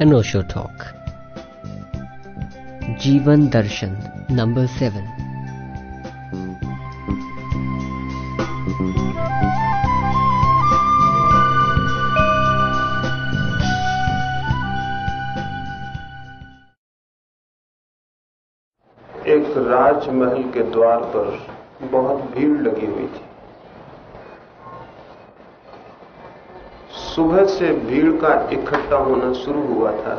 अनोशो talk जीवन दर्शन number seven एक राजमहल के द्वार पर बहुत भीड़ लगी हुई थी। सुबह से भीड़ का इकट्ठा होना शुरू हुआ था।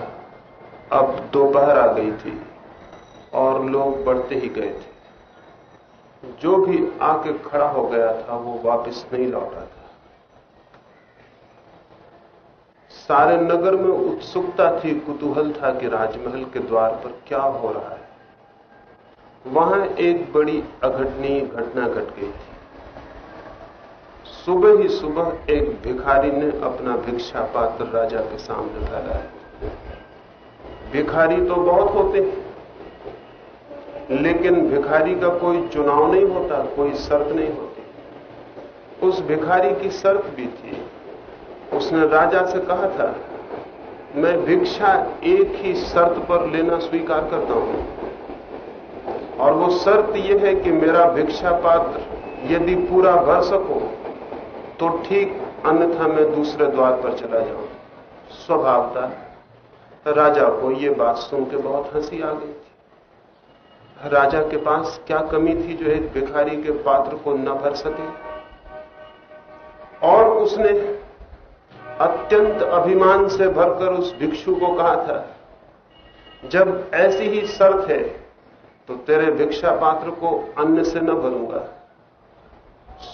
अब दोपहर आ गई थी और लोग बढ़ते ही गए थे। जो भी आके खड़ा हो गया था, वो वापस नहीं लौटा था। सारे नगर में उत्सुकता थी, कुतूहल था कि राजमहल के द्वार पर क्या हो रहा है। वहाँ एक बड़ी अघटनीय घटना घट गई थी। सुबह ही सुबह एक भिखारी ने अपना भिक्षा पात्र राजा के सामने फैलाया। भिखारी तो बहुत होते हैं, लेकिन भिखारी का कोई चुनाव नहीं होता, कोई शर्त नहीं होती। उस भिखारी की शर्त भी थी। उसने राजा से कहा था, मैं भिक्षा एक ही शर्त पर लेना स्वीकार करता हूँ। और वो शर्त यह है कि मेरा भिक्षा पात्र यदि पूरा भर सको तो ठीक अन्यथा मैं दूसरे द्वार पर चला जाऊँ। स्वभावता राजा को यह बात सुन के बहुत हँसी आ गई थी। राजा के पास क्या कमी थी जो एक भिखारी के पात्र को न भर सके? और उसने अत्यंत अभिमान से भरकर उस भिक्षु को कहा था, जब ऐसी ही शर्त है तो तेरे भिक्षा पात्र को अन्न से न भरूँगा।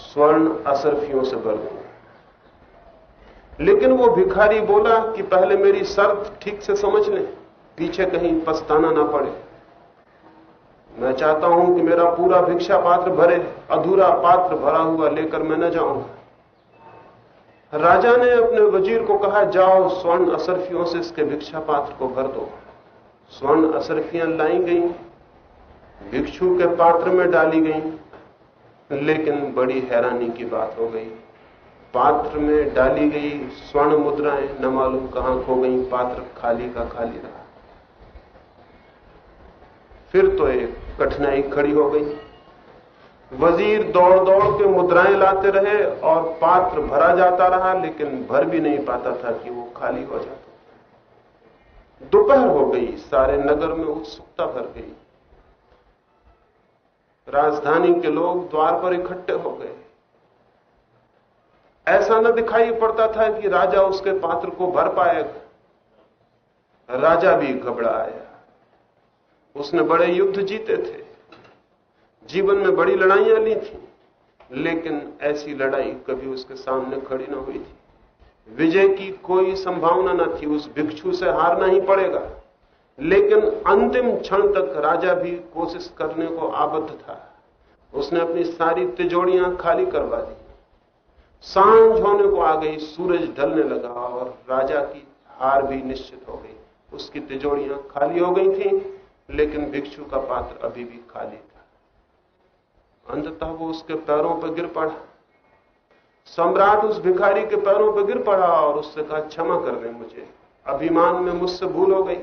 स्वर्ण असरफियों से भर दूँगा लेकिन वो भिखारी बोला कि पहले मेरी शर्त ठीक से समझ ले, पीछे कहीं पछताना ना पड़े। मैं चाहता हूँ कि मेरा पूरा भिक्षा पात्र भरे, अधूरा पात्र भरा हुआ लेकर मैं न जाऊँगा राजा ने अपने वज़ीर को कहा, जाओ स्वर्ण असरफियों से इसके भिक्षा पात्र को भर दो। स्वर्ण असरफियाँ लाई गई, भिक्षु के पात्र में डाली गई। लेकिन बड़ी हैरानी की बात हो गई। पात्र में डाली गई स्वर्ण मुद्राएँ न मालूम कहाँ खो गई, पात्र खाली का खाली रहा। फिर तो एक कठिनाई खड़ी हो गई। वज़ीर दौड़ दौड़ के मुद्राएँ लाते रहे और पात्र भरा जाता रहा, लेकिन भर भी नहीं पाता था कि वो खाली हो जाता। दोपहर हो गई, सारे नगर में उत्सुकता भर गई। राजधानी के लोग द्वार पर इकट्ठे हो गए। ऐसा न दिखाई पड़ता था कि राजा उसके पात्र को भर पाएगा राजा भी घबरा आया उसने बड़े युद्ध जीते थे। जीवन में बड़ी लड़ाइयाँ ली थी, लेकिन ऐसी लड़ाई कभी उसके सामने खड़ी ना हुई थी। विजय की कोई संभावना न थी, उस भिक्षु से हारना ही पड़ेगा। लेकिन अंतिम क्षण तक राजा भी कोशिश करने को आबद्ध था। उसने अपनी सारी तिजोड़ियाँ खाली करवा दी। साँझ होने को आ गई, सूरज ढलने लगा और राजा की हार भी निश्चित हो गई। उसकी तिजोड़ियाँ खाली हो गई थी, लेकिन भिक्षु का पात्र अभी भी खाली था। अंततः वो उसके पैरों पर गिर पड़ा। सम्राट उस भिखारी के पैरों पर गिर पड़ा और उससे कहा, क्षमा कर दे मुझे। अभिमान में मुझसे भूल हो गई।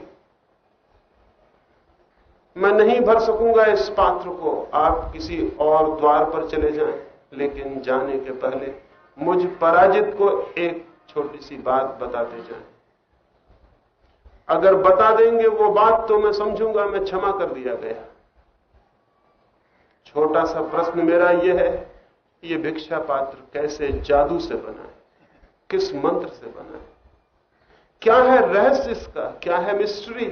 मैं नहीं भर सकूँगा इस पात्र को। आप किसी और द्वार पर चले जाएँ, लेकिन जाने के पहले मुझ पराजित को एक छोटी सी बात बताते जाएँ। अगर बता देंगे वो बात तो मैं समझूँगा, मैं क्षमा कर दिया गया। छोटा सा प्रश्न मेरा यह है, ये भिक्षा पात्र कैसे जादू से बना है किस मंत्र से बना है क्या है रहस्य इसका? क्या है मिस्ट्री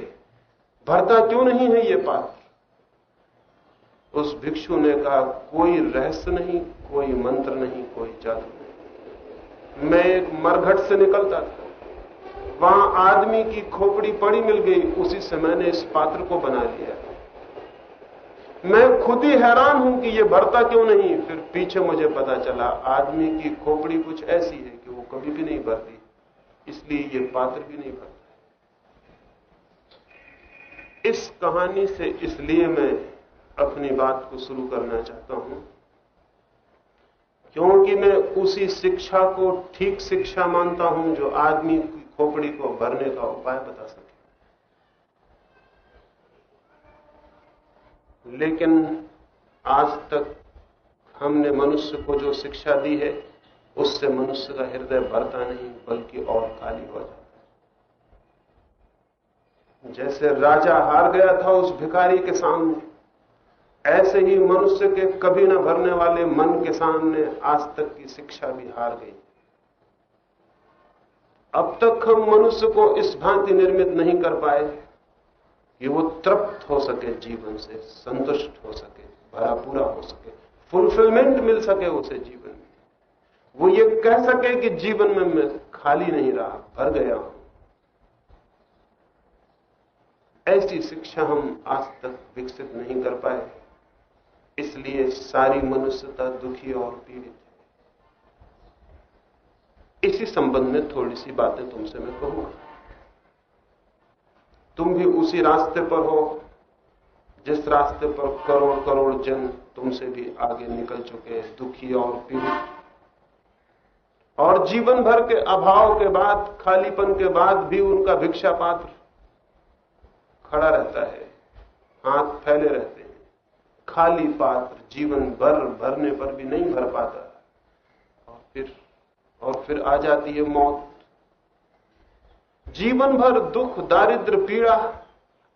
भरता क्यों नहीं है ये पात्र उस भिक्षु ने कहा, कोई रहस्य नहीं, कोई मंत्र नहीं, कोई जादू नहीं। मैं एक मरघट से निकलता था। वहाँ आदमी की खोपड़ी पड़ी मिल गई, उसी से मैंने इस पात्र को बना लिया। मैं खुद ही हैरान हूँ कि ये भरता क्यों नहीं। फिर पीछे मुझे पता चला, आदमी की खोपड़ी कुछ ऐसी है कि वो कभी भी नहीं भरती, इसलिए ये पात्र भी नहीं भरता। इस कहानी से इसलिए मैं अपनी बात को शुरू करना चाहता हूँ, क्योंकि मैं उसी शिक्षा को ठीक शिक्षा मानता हूँ जो आदमी की खोपड़ी को भरने का उपाय बता सके। लेकिन आज तक हमने मनुष्य को जो शिक्षा दी है, उससे मनुष्य का हृदय भरता नहीं, बल्कि और खाली हो जाता जैसे राजा हार गया था उस भिखारी के सामने, ऐसे ही मनुष्य के कभी न भरने वाले मन के सामने आज तक की शिक्षा भी हार गई। अब तक हम मनुष्य को इस भांति निर्मित नहीं कर पाए कि वो तृप्त हो सके, जीवन से संतुष्ट हो सके भरा पूरा हो सके फुलफिलमेंट मिल सके उसे जीवन में। वो ये कह सके कि जीवन में मैं खाली नहीं रहा, भर गया हूँ। ऐसी शिक्षा हम आज तक विकसित नहीं कर पाए। इसलिए सारी मनुष्यता दुखी और पीड़ित है। इसी संबंध में थोड़ी सी बातें तुमसे मैं कहूँगा। तुम भी उसी रास्ते पर हो, जिस रास्ते पर करोड़ करोड़ जन तुमसे भी आगे निकल चुके हैं, दुखी और पीड़ित। और जीवन भर के अभाव के बाद, खालीपन के बाद भी उनका भिक्षा पात्र खड़ा रहता है, हाथ फैले रहते हैं। खाली पात्र जीवन भर भरने पर भी नहीं भर पाता। और फिर और फिर आ जाती है मौत। जीवन भर दुख दारिद्र पीड़ा,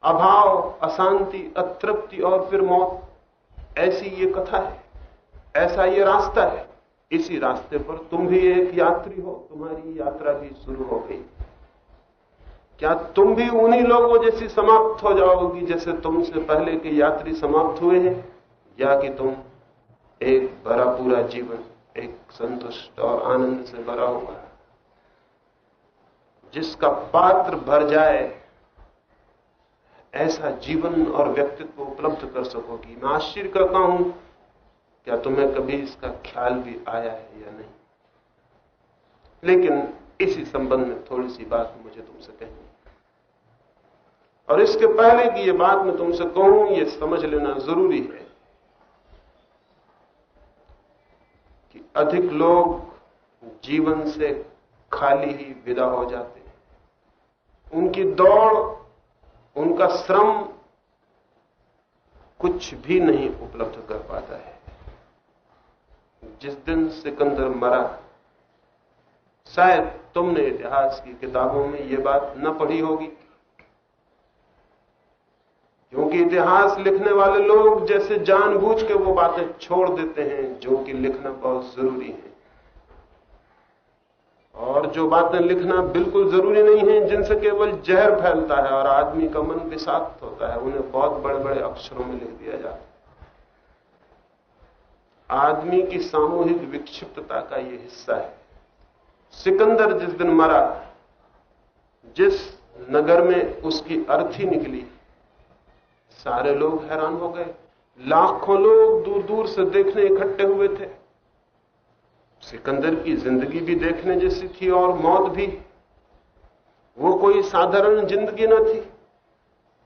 अभाव, अशांति, अतृप्ति और फिर मौत। ऐसी ये कथा है, ऐसा ये रास्ता है। इसी रास्ते पर तुम भी एक यात्री हो, तुम्हारी यात्रा भी शुरू हो गई। क्या तुम भी उन्हीं लोगों जैसी समाप्त हो जाओगी जैसे तुमसे पहले के यात्री समाप्त हुए हैं? या कि तुम एक भरा पूरा जीवन, एक संतुष्ट और आनंद से भरा हुआ जिसका पात्र भर जाए, ऐसा जीवन और व्यक्तित्व उपलब्ध कर सकोगी। मैं आश्चर्य करता हूँ, क्या तुम्हें कभी इसका ख्याल भी आया है या नहीं? लेकिन इसी संबंध में थोड़ी सी बात मुझे तुमसे कहनी और इसके पहले की ये बात मैं तुमसे कहूँ, ये समझ लेना ज़रूरी है कि अधिक लोग जीवन से खाली ही विदा हो जाते हैं। उनकी दौड़, उनका श्रम कुछ भी नहीं उपलब्ध कर पाता है। जिस दिन सिकंदर मरा, शायद तुमने इतिहास की किताबों में यह बात न पढ़ी होगी। क्योंकि इतिहास लिखने वाले लोग जैसे जानबूझ के वो बातें छोड़ देते हैं, जो कि लिखना बहुत ज़रूरी है। और जो बातें लिखना बिल्कुल ज़रूरी नहीं है, जिनसे केवल जहर फैलता है और आदमी का मन विषाक्त होता है, उन्हें बहुत बड़े बड़े अक्षरों में लिख दिया जाता है। आदमी की सामूहिक विक्षिप्तता का यह हिस्सा है। सिकंदर जिस दिन मरा, जिस नगर में उसकी अर्थी निकली सारे लोग हैरान हो गए। लाखों लोग दूर दूर से देखने इकट्ठे हुए थे। सिकंदर की ज़िंदगी भी देखने जैसी थी और मौत भी। वो कोई साधारण ज़िंदगी न थी।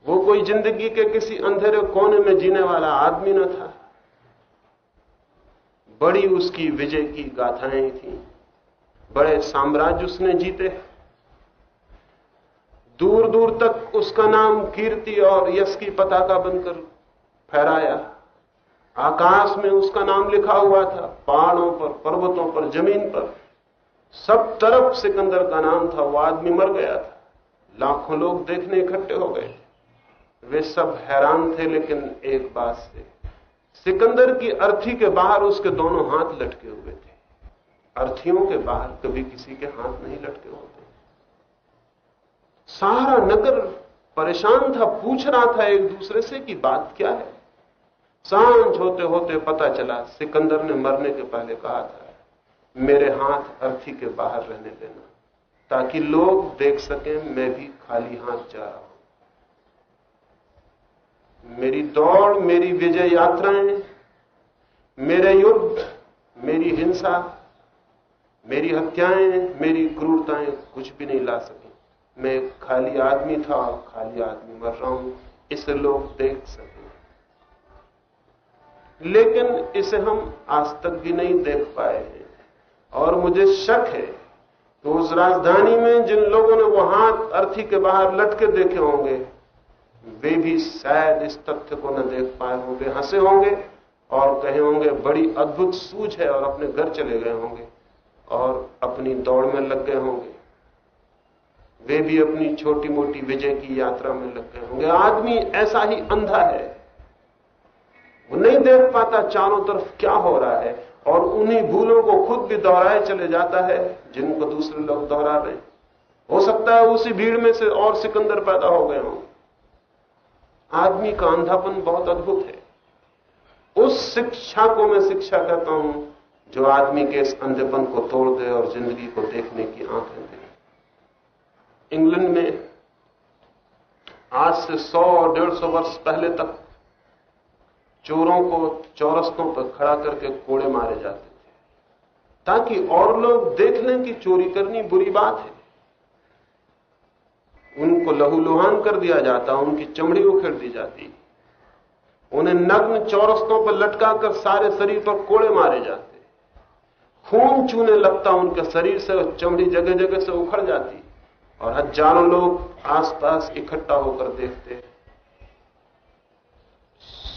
वो कोई ज़िंदगी के किसी अंधेरे कोने में जीने वाला आदमी न था। बड़ी उसकी विजय की गाथाएँ थी। बड़े साम्राज्य उसने जीते। दूर दूर तक उसका नाम कीर्ति और यश की पताका बनकर फहराया। आकाश में उसका नाम लिखा हुआ था, पहाड़ों पर, पर्वतों पर, ज़मीन पर। सब तरफ़ सिकंदर का नाम था, वो आदमी मर गया था। लाखों लोग देखने इकट्ठे हो गए। वे सब हैरान थे, लेकिन एक बात से, सिकंदर की अर्थी के बाहर उसके दोनों हाथ लटके हुए थे। अर्थियों के बाहर कभी किसी के हाथ नहीं लटके होते। सारा नगर परेशान था, पूछ रहा था एक दूसरे से कि बात क्या है? साँझ होते होते पता चला, सिकंदर ने मरने के पहले कहा था, मेरे हाथ अर्थी के बाहर रहने देना, ताकि लोग देख सकें मैं भी खाली हाथ जा रहा हूँ। मेरी दौड़, मेरी विजय यात्राएँ, मेरे युद्ध, मेरी हिंसा, मेरी हत्याएँ, मेरी क्रूरताएँ कुछ भी नहीं ला सकी। मैं खाली आदमी था और खाली आदमी मर रहा हूँ। इसे लोग देख सके। लेकिन इसे हम आज तक भी नहीं देख पाए हैं। और मुझे शक है तो उस राजधानी में जिन लोगों ने वो हाथ अर्थी के बाहर लटके देखे होंगे, वे भी शायद इस तथ्य को न देख पाए होंगे, हंसे होंगे और कहे होंगे, बड़ी अद्भुत सूझ है, और अपने घर चले गए होंगे और अपनी दौड़ में लग गए होंगे। वे भी अपनी छोटी मोटी विजय की यात्रा में लग गए होंगे। आदमी ऐसा ही अंधा है। वो नहीं देख पाता चारों तरफ़ क्या हो रहा है और उन्हीं भूलों को खुद भी दोहराए चले जाता है, जिनको दूसरे लोग दोहरा रहे हो। सकता है उसी भीड़ में से और सिकंदर पैदा हो गए हों। आदमी का अंधापन बहुत अद्भुत है। उस शिक्षा को मैं शिक्षा कहता हूँ जो आदमी के इस अंधेपन को तोड़ दे और ज़िंदगी को देखने की आँखें दे। इंग्लैंड में आज से सौ और डेढ़ सौ वर्ष पहले तक चोरों को, चौरस्तों पर खड़ा करके कोड़े मारे जाते थे। ताकि और लोग देख लें कि चोरी करनी बुरी बात है। उनको लहूलुहान कर दिया जाता, उनकी चमड़ी उखेड़ दी जाती। उन्हें नग्न चौरस्तों पर लटकाकर सारे शरीर पर कोड़े मारे जाते। खून चूने लगता उनके शरीर से चमड़ी जगह जगह से उखड़ जाती। और हज़ारों लोग आसपास इकट्ठा होकर देखते हैं।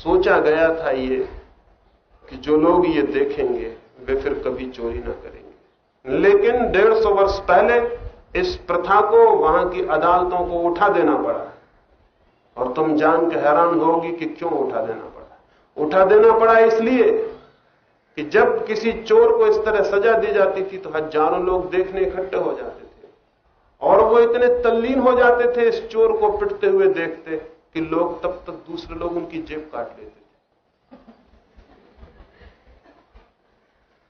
सोचा गया था ये कि जो लोग ये देखेंगे, वे फिर कभी चोरी ना करेंगे। लेकिन डेढ़ सौ वर्ष पहले इस प्रथा को वहाँ की अदालतों को उठा देना पड़ा। और तुम जान के हैरान होगी कि क्यों उठा देना पड़ा। उठा देना पड़ा इसलिए कि जब किसी चोर को इस तरह सजा दी जाती थी तो हज़ारों लोग देखने इकट्ठे हो जाते और वो इतने तल्लीन हो जाते थे इस चोर को पिटते हुए देखते कि लोग तब तक दूसरे लोग उनकी जेब काट लेते थे।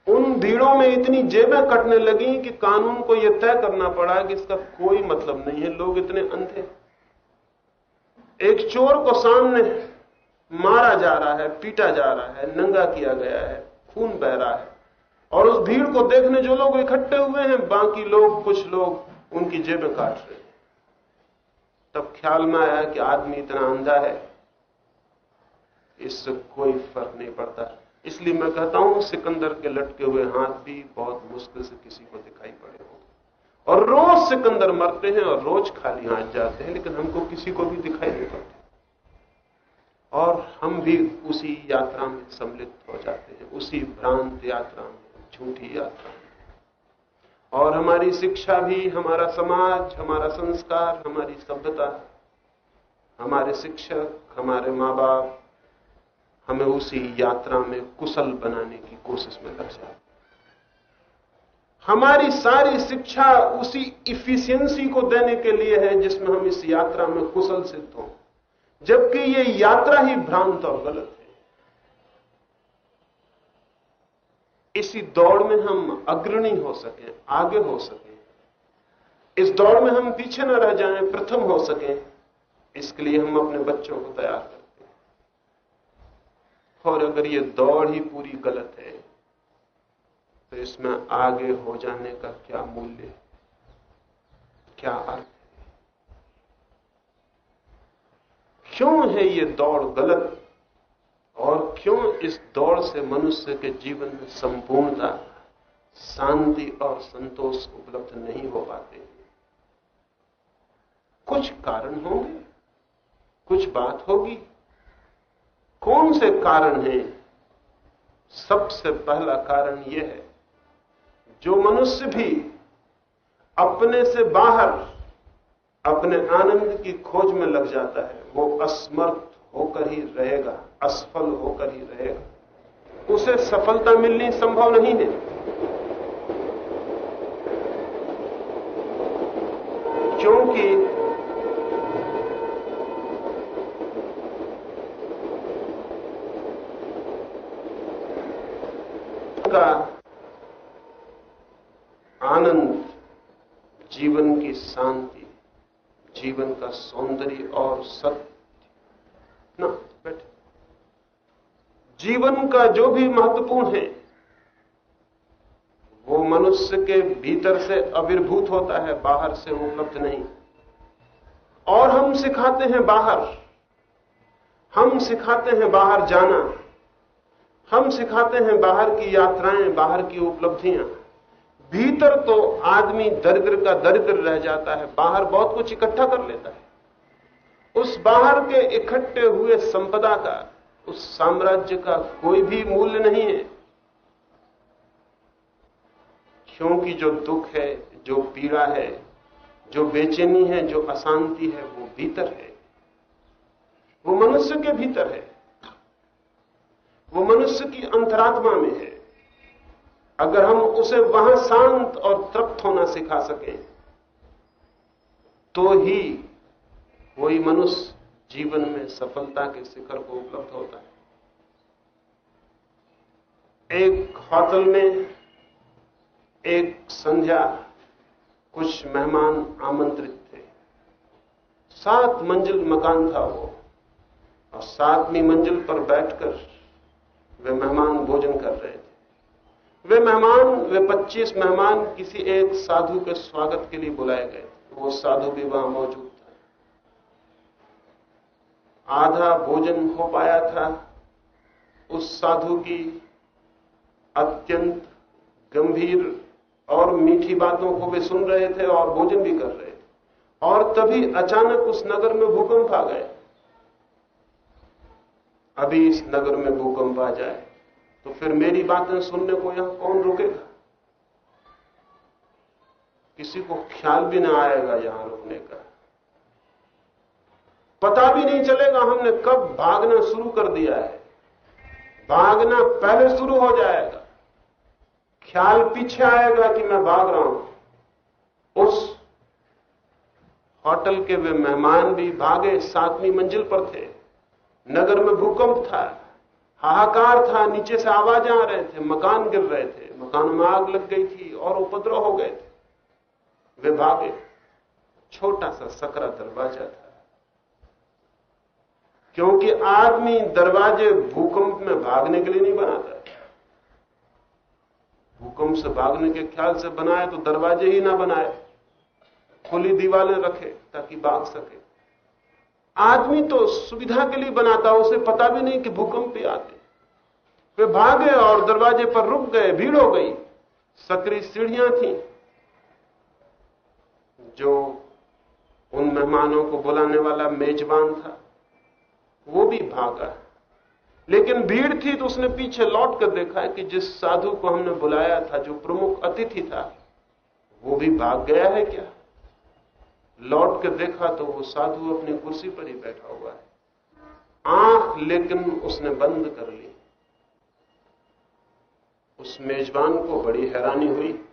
उन भीड़ों में इतनी जेबें कटने लगी कि कानून को यह तय करना पड़ा कि इसका कोई मतलब नहीं है, लोग इतने अंधे एक चोर को सामने मारा जा रहा है, पीटा जा रहा है, नंगा किया गया है, खून बह रहा है। और उस भीड़ को देखने जो लोग इकट्ठे हुए हैं, बाकी लोग, कुछ लोग उनकी जेबें काट रहे। तब ख्याल में आया कि आदमी इतना अंधा है, इससे कोई फ़र्क नहीं पड़ता। इसलिए मैं कहता हूँ, सिकंदर के लटके हुए हाथ भी बहुत मुश्किल से किसी को दिखाई पड़े हो। और रोज सिकंदर मरते हैं और रोज खाली हाथ जाते हैं, लेकिन हमको किसी को भी दिखाई नहीं पड़ते। और हम भी उसी यात्रा में सम्मिलित हो जाते हैं, उसी भ्रांत यात्रा में, झूठी यात्रा में। और हमारी शिक्षा भी, हमारा समाज, हमारा संस्कार, हमारी सभ्यता, हमारे शिक्षक, हमारे माँ बाप हमें उसी यात्रा में कुशल बनाने की कोशिश में लग जाए। हमारी सारी शिक्षा उसी इफिशियंसी को देने के लिए है जिसमें हम इस यात्रा में कुशल सिद्ध हों। जबकि ये यात्रा ही भ्रांत और गलत है इसी दौड़ में हम अग्रणी हो सकें, आगे हो सकें। इस दौड़ में हम पीछे न रह जाएँ, प्रथम हो सकें। इसके लिए हम अपने बच्चों को तैयार करते हैं। और अगर ये दौड़ ही पूरी गलत है तो इसमें आगे हो जाने का क्या मूल्य क्या अर्थ क्यों है ये दौड़ गलत? और क्यों इस दौड़ से मनुष्य के जीवन में संपूर्णता, शांति और संतोष उपलब्ध नहीं हो पाते? कुछ कारण होंगे, कुछ बात होगी। कौन से कारण हैं? सबसे पहला कारण यह है, जो मनुष्य भी अपने से बाहर, अपने आनंद की खोज में लग जाता है, वो असमर्थ होकर ही रहेगा, असफल होकर ही रहेगा। उसे सफलता मिलनी संभव नहीं है। क्योंकि का आनंद जीवन की शांति, जीवन का सौंदर्य और सत्य ना बैठे जीवन का जो भी महत्वपूर्ण है, वो मनुष्य के भीतर से आविर्भूत होता है, बाहर से उपलब्ध नहीं। और हम सिखाते हैं बाहर। हम सिखाते हैं बाहर जाना। हम सिखाते हैं बाहर की यात्राएँ, बाहर की उपलब्धियाँ। भीतर तो आदमी दरिद्र का दरिद्र रह जाता है, बाहर बहुत कुछ इकट्ठा कर लेता है। उस बाहर के इकट्ठे हुए संपदा का उस साम्राज्य का कोई भी मूल्य नहीं है। क्योंकि जो दुख है, जो पीड़ा है, जो बेचैनी है, जो अशांति है, वो भीतर है। वो मनुष्य के भीतर है। वो मनुष्य की अंतरात्मा में है। अगर हम उसे वहाँ शांत और तृप्त होना सिखा सकें तो ही वही मनुष्य जीवन में सफलता के शिखर को उपलब्ध होता है। एक होटल में एक संध्या कुछ मेहमान आमंत्रित थे। सात मंजिल मकान था वो। और सातवीं मंजिल पर बैठकर वे मेहमान भोजन कर रहे थे। वे मेहमान, वे पच्चीस मेहमान किसी एक साधु के स्वागत के लिए बुलाए गए वो साधु भी वहाँ मौजूद आधा भोजन हो पाया था। उस साधु की अत्यंत गंभीर और मीठी बातों को वे सुन रहे थे और भोजन भी कर रहे थे। और तभी अचानक उस नगर में भूकंप आ गए अभी इस नगर में भूकंप आ जाए तो फिर मेरी बातें सुनने को यहाँ कौन रुकेगा? किसी को ख्याल भी ना आएगा यहाँ रुकने का। पता भी नहीं चलेगा हमने कब भागना शुरू कर दिया है। भागना पहले शुरू हो जाएगा। ख्याल पीछे आएगा कि मैं भाग रहा हूँ। उस होटल के वे मेहमान भी भागे, सातवीं मंजिल पर थे। नगर में भूकंप था, हाहाकार था, नीचे से आवाज़ आ रहे थे, मकान गिर रहे थे। मकान में आग लग गई थी और उपद्रव हो गए थे। वे भागे। छोटा सा सकरा दरवाज़ा था। क्योंकि आदमी दरवाजे भूकंप में भागने के लिए नहीं बनाता। भूकंप से भागने के ख्याल से बनाए तो दरवाजे ही ना बनाए। खुली दीवारें रखे ताकि भाग सके। आदमी तो सुविधा के लिए बनाता, उसे पता भी नहीं कि भूकंप भी आते वे भागे और दरवाजे पर रुक गए, भीड़ हो गई। सकरी सीढ़ियाँ थी। जो उन मेहमानों को बुलाने वाला मेजबान था। वो भी भागा। लेकिन भीड़ थी तो उसने पीछे लौट कर देखा कि जिस साधु को हमने बुलाया था, जो प्रमुख अतिथि था, वो भी भाग गया है क्या? लौट कर देखा तो वो साधु अपनी कुर्सी पर ही बैठा हुआ है। आँख लेकिन उसने बंद कर ली। उस मेजबान को बड़ी हैरानी हुई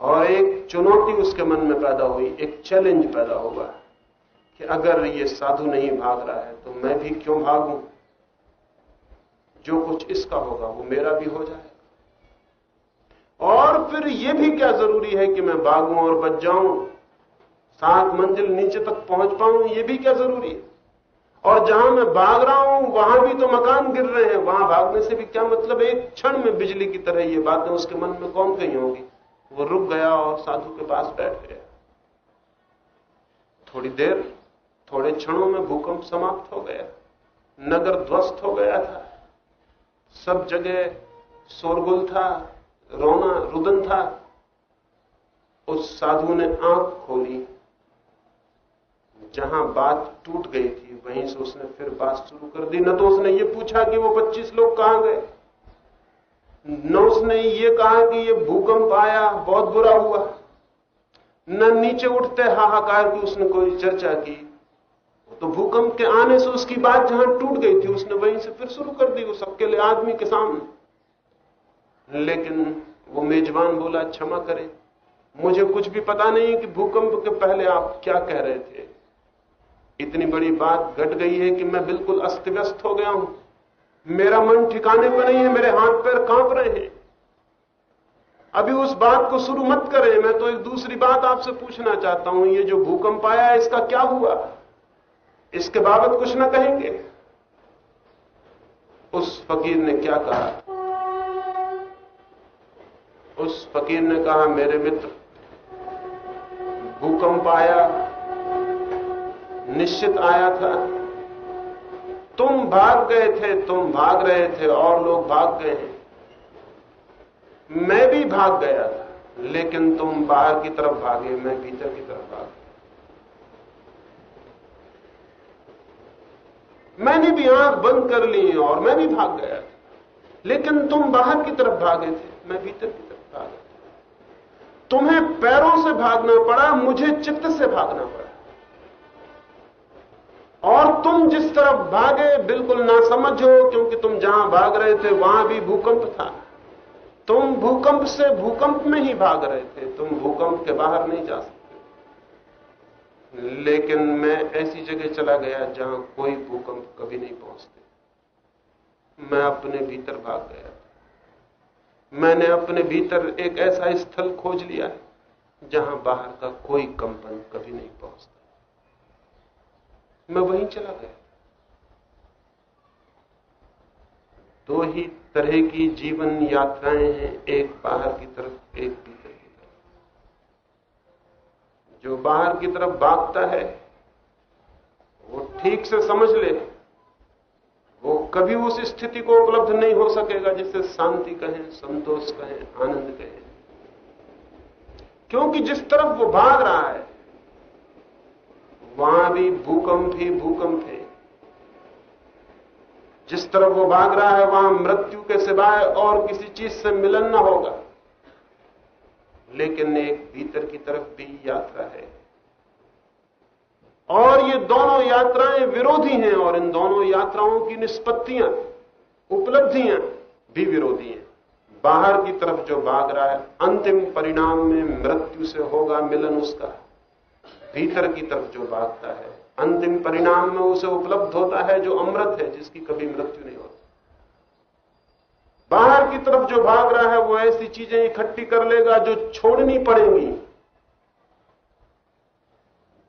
और एक चुनौती उसके मन में पैदा हुई, एक चैलेंज पैदा हुआ। कि अगर ये साधु नहीं भाग रहा है तो मैं भी क्यों भागू? जो कुछ इसका होगा, वो मेरा भी हो जाएगा और फिर यह भी क्या ज़रूरी है कि मैं भागूं और बच जाऊँ? सात मंजिल नीचे तक पहुँच पाऊँ यह भी क्या ज़रूरी है? और जहाँ मैं भाग रहा हूँ, वहाँ भी तो मकान गिर रहे हैं, वहाँ भागने से भी क्या मतलब एक क्षण में बिजली की तरह ये बातें उसके मन में कौन कही होगी? वो रुक गया और साधु के पास बैठ गया। थोड़ी देर थोड़े क्षणों में भूकंप समाप्त हो गया। नगर ध्वस्त हो गया था। सब जगह शोरगुल था, रोना, रुदन था। उस साधु ने आँख खोली। जहाँ बात टूट गई थी, वहीं से उसने फिर बात शुरू कर दी। न तो उसने ये पूछा कि वो 25 लोग कहाँ गए? न उसने ये कहा कि ये भूकंप आया, बहुत बुरा हुआ। न नीचे उठते हाहाकार की उसने कोई चर्चा की। तो भूकंप के आने से उसकी बात जहाँ टूट गई थी, उसने वहीं से फिर शुरू कर दी, वो सबके लिए आदमी के सामने। लेकिन वो मेजबान बोला, क्षमा करें। मुझे कुछ भी पता नहीं कि भूकंप के पहले आप क्या कह रहे थे। इतनी बड़ी बात घट गई है कि मैं बिल्कुल अस्त व्यस्त हो गया हूँ। मेरा मन ठिकाने पर नहीं है, मेरे हाथ पैर काँप रहे हैं। अभी उस बात को शुरू मत करें। मैं तो एक दूसरी बात आपसे पूछना चाहता हूँ, ये जो भूकंप आया इसका क्या हुआ? इसके बाबत कुछ ना कहेंगे। उस फकीर ने क्या कहा? उस फकीर ने कहा, मेरे मित्र, भूकंप आया, निश्चित आया था। तुम भाग गए थे, तुम भाग रहे थे, और लोग भाग गए हैं। मैं भी भाग गया था, लेकिन तुम बाहर की तरफ़ भागे, मैं भीतर की तरफ़ भाग मैंने भी आँख बंद कर ली और मैं भी भाग गया लेकिन तुम बाहर की तरफ़ भागे थे, मैं भीतर की तरफ़ भागा तुम्हें पैरों से भागना पड़ा, मुझे चित्त से भागना पड़ा। और तुम जिस तरफ़ भागे, बिल्कुल ना समझो क्योंकि तुम जहाँ भाग रहे थे, वहाँ भी भूकंप था। तुम भूकंप से भूकंप में ही भाग रहे थे, तुम भूकंप के बाहर नहीं जा सकते। लेकिन मैं ऐसी जगह चला गया जहाँ कोई भूकंप कभी नहीं पहुँचते। मैं अपने भीतर भाग गया मैंने अपने भीतर एक ऐसा स्थल खोज लिया है जहाँ बाहर का कोई कंपन कभी नहीं पहुँचता। मैं वहीं चला गया। दो ही तरह की जीवन यात्राएँ हैं, एक बाहर की तरफ़, एक तरफ़ जो बाहर की तरफ़ भागता है, वो ठीक से समझ ले, वो कभी उस स्थिति को उपलब्ध नहीं हो सकेगा जिसे शांति कहें, संतोष कहें, आनंद कहें। क्योंकि जिस तरफ़ वो भाग रहा है, वहाँ भी भूकंप ही भूकंप है। जिस तरफ़ वो भाग रहा है, वहाँ मृत्यु के सिवाय और किसी चीज़ से मिलन न होगा। लेकिन एक भीतर की तरफ़ भी यात्रा है। और ये दोनों यात्राएँ विरोधी हैं और इन दोनों यात्राओं की निष्पत्तियाँ उपलब्धियाँ भी विरोधी हैं। बाहर की तरफ़ जो भाग रहा है, अंतिम परिणाम में मृत्यु से होगा मिलन उसका। भीतर की तरफ़ जो भागता है, अंतिम परिणाम में उसे उपलब्ध होता है जो अमृत है, जिसकी कभी मृत्यु नहीं बाहर की तरफ़ जो भाग रहा है, वो ऐसी चीज़ें इकट्ठी कर लेगा जो छोड़नी पड़ेंगी।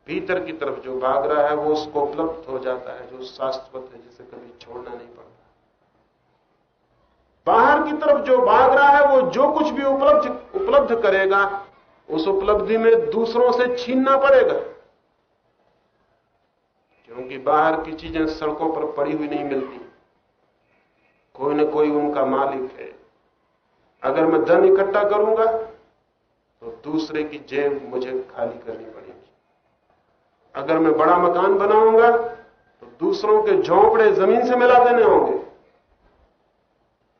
भीतर की तरफ़ जो भाग रहा है, वो उसको उपलब्ध हो जाता है, जो शाश्वत है जिसे कभी छोड़ना नहीं पड़ता। बाहर की तरफ़ जो भाग रहा है, वो जो कुछ भी उपलब्ध उपलब्ध करेगा, उस उपलब्धि में दूसरों से छीनना पड़ेगा। क्योंकि बाहर की चीज़ें सड़कों पर पड़ी हुई नहीं मिलती। कोई ना कोई उनका मालिक है। अगर मैं धन इकट्ठा करूँगा तो दूसरे की जेब मुझे खाली करनी पड़ेगी। अगर मैं बड़ा मकान बनाऊँगा तो दूसरों के झोंपड़े ज़मीन से मिला देने होंगे।